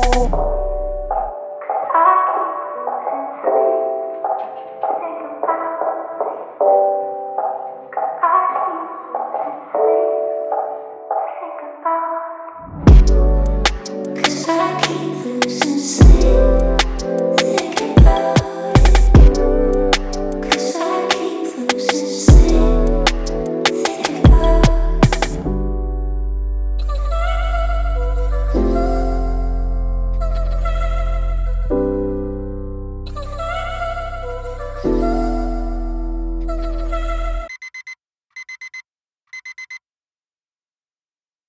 Bye.